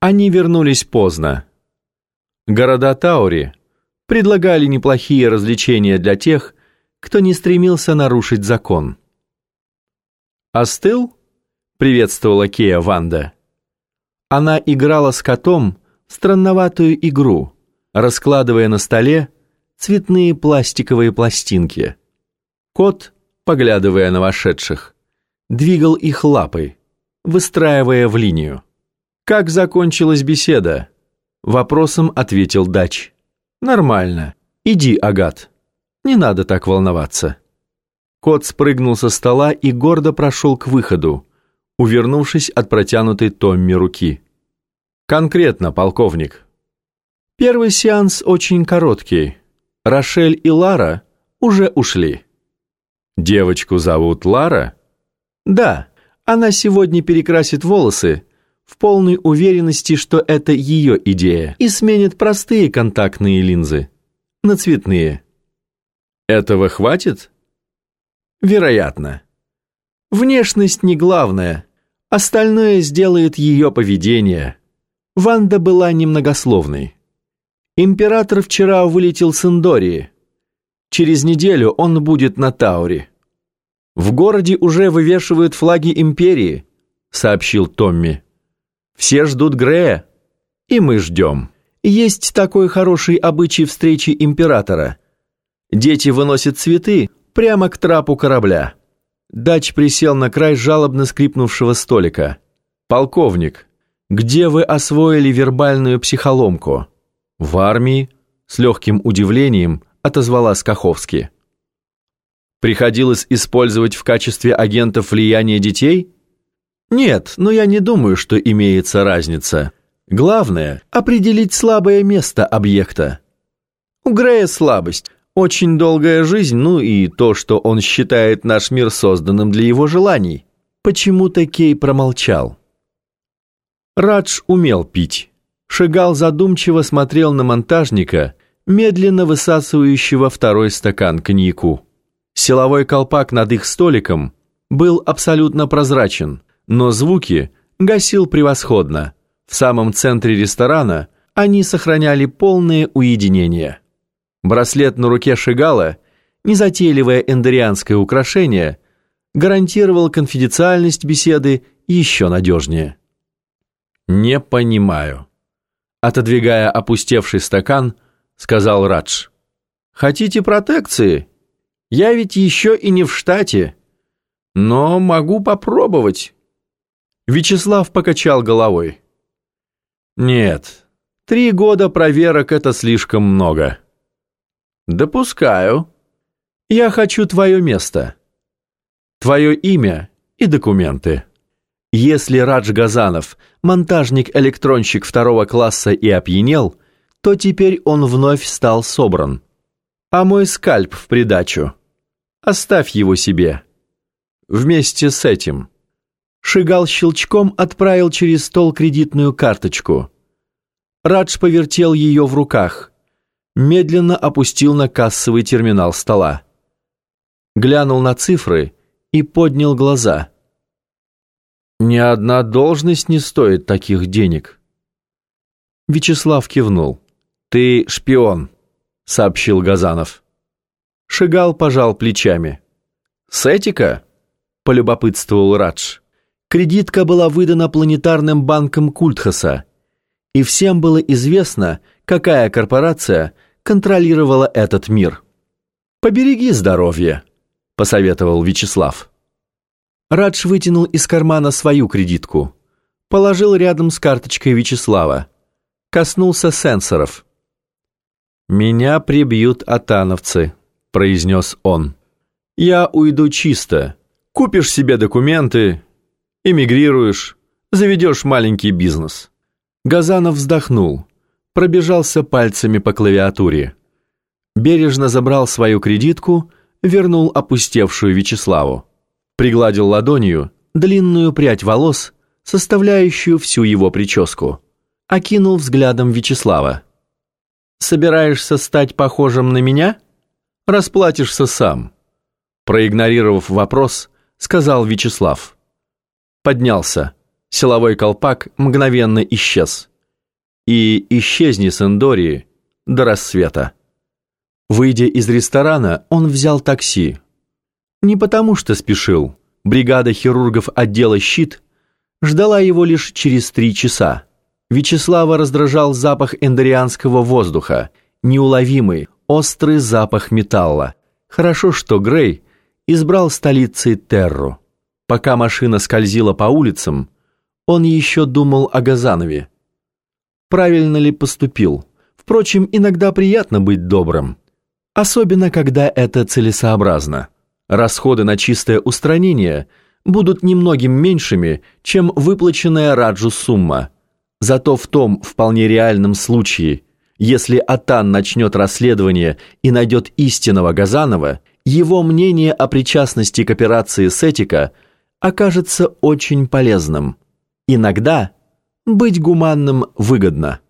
Они вернулись поздно. Города Таури предлагали неплохие развлечения для тех, кто не стремился нарушить закон. «Остыл?» — приветствовала Кея Ванда. Она играла с котом в странноватую игру, раскладывая на столе цветные пластиковые пластинки. Кот, поглядывая на вошедших, двигал их лапой, выстраивая в линию. «Как закончилась беседа?» Вопросом ответил Дач. «Нормально. Иди, Агат. Не надо так волноваться». Кот спрыгнул со стола и гордо прошел к выходу, увернувшись от протянутой Томми руки. «Конкретно, полковник». Первый сеанс очень короткий. Рошель и Лара уже ушли. «Девочку зовут Лара?» «Да, она сегодня перекрасит волосы в полной уверенности, что это ее идея, и сменит простые контактные линзы на цветные. Этого хватит? Вероятно. Внешность не главное, остальное сделает ее поведение. Ванда была немногословной. Император вчера вылетел с Индории. Через неделю он будет на Тауре. В городе уже вывешивают флаги империи, сообщил Томми. Все ждут Грея, и мы ждем. Есть такой хороший обычай встречи императора. Дети выносят цветы прямо к трапу корабля. Дач присел на край жалобно скрипнувшего столика. «Полковник, где вы освоили вербальную психоломку?» «В армии», — с легким удивлением отозвала Скаховски. «Приходилось использовать в качестве агентов влияния детей?» Нет, но я не думаю, что имеется разница. Главное – определить слабое место объекта. У Грея слабость, очень долгая жизнь, ну и то, что он считает наш мир созданным для его желаний. Почему-то Кей промолчал. Радж умел пить. Шигал задумчиво смотрел на монтажника, медленно высасывающего второй стакан коньяку. Силовой колпак над их столиком был абсолютно прозрачен – но звуки гасил превосходно. В самом центре ресторана они сохраняли полное уединение. Браслет на руке Шигала, незатейливое эндорианское украшение, гарантировал конфиденциальность беседы еще надежнее. «Не понимаю», — отодвигая опустевший стакан, сказал Радж. «Хотите протекции? Я ведь еще и не в штате, но могу попробовать». Вячеслав покачал головой. «Нет, три года проверок — это слишком много». «Допускаю. Я хочу твое место. Твое имя и документы». Если Радж Газанов, монтажник-электронщик второго класса и опьянел, то теперь он вновь стал собран. А мой скальп в придачу. Оставь его себе. Вместе с этим. Шигал щелчком отправил через стол кредитную карточку. Радж повертел ее в руках. Медленно опустил на кассовый терминал стола. Глянул на цифры и поднял глаза. «Ни одна должность не стоит таких денег». Вячеслав кивнул. «Ты шпион», — сообщил Газанов. Шигал пожал плечами. «Сетика?» — полюбопытствовал Радж. Кредитка была выдана планетарным банком Культхаса, и всем было известно, какая корпорация контролировала этот мир. «Побереги здоровье», — посоветовал Вячеслав. Радж вытянул из кармана свою кредитку, положил рядом с карточкой Вячеслава, коснулся сенсоров. «Меня прибьют атановцы», — произнес он. «Я уйду чисто. Купишь себе документы, эмигрируешь, заведешь маленький бизнес». Газанов вздохнул, пробежался пальцами по клавиатуре. Бережно забрал свою кредитку, вернул опустевшую Вячеславу. Пригладил ладонью длинную прядь волос, составляющую всю его прическу. Окинул взглядом Вячеслава. «Собираешься стать похожим на меня? Расплатишься сам». Проигнорировав вопрос, сказал Вячеслав поднялся. Силовой колпак мгновенно исчез. и исчезни с Эндории до рассвета. Выйдя из ресторана, он взял такси. Не потому что спешил. Бригада хирургов отдела «Щит» ждала его лишь через три часа. Вячеслава раздражал запах эндорианского воздуха, неуловимый, острый запах металла. Хорошо, что Грей избрал столицей Терру. Пока машина скользила по улицам, он еще думал о Газанове. Правильно ли поступил? Впрочем, иногда приятно быть добрым. Особенно, когда это целесообразно. Расходы на чистое устранение будут немногим меньшими, чем выплаченная Раджу сумма – Зато в том вполне реальном случае, если Атан начнет расследование и найдет истинного Газанова, его мнение о причастности к операции Сетика окажется очень полезным. Иногда быть гуманным выгодно.